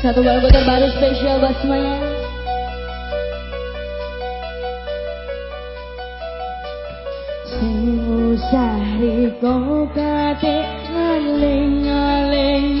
Satu lagu terbaru spesial buat semuanya. Sing usah riko kate ngaling-ngaling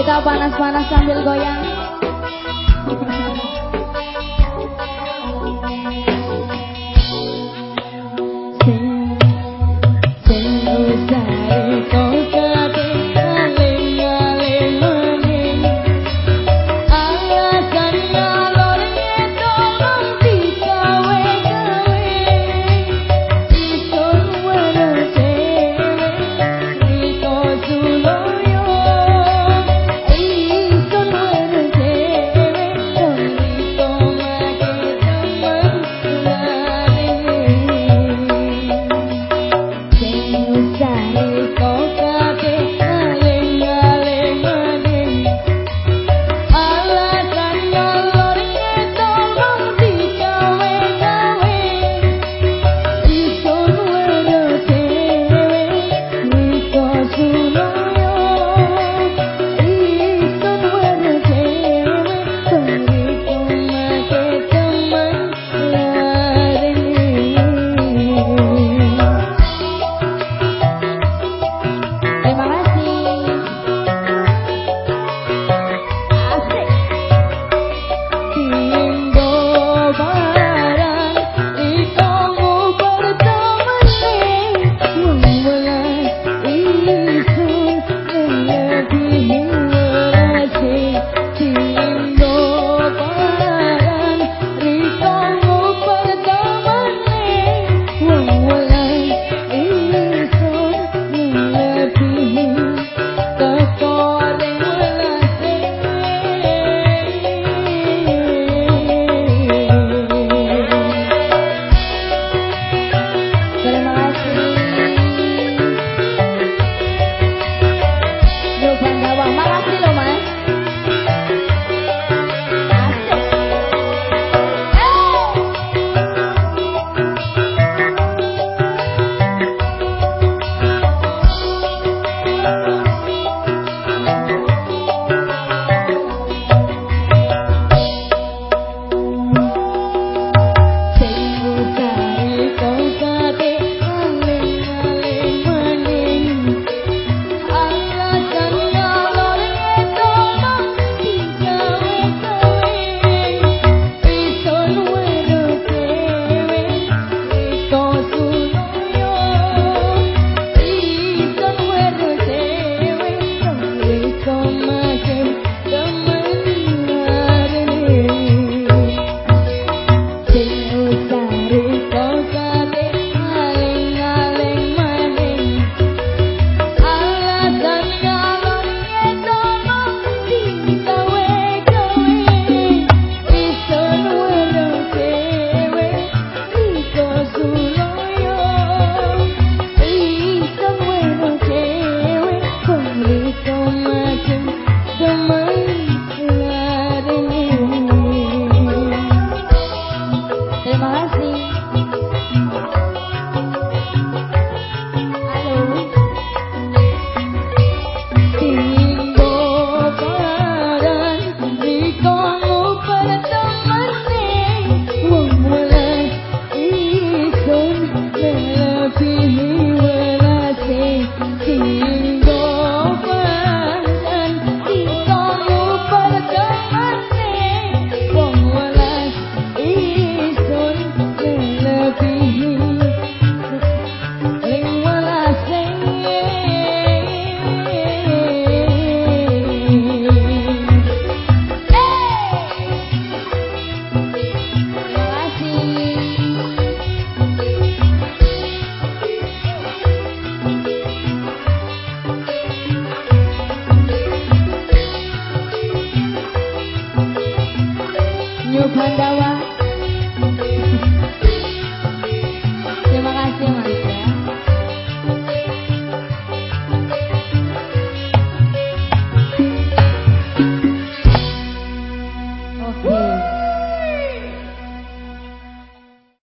Kita panas-panas sambil goyang.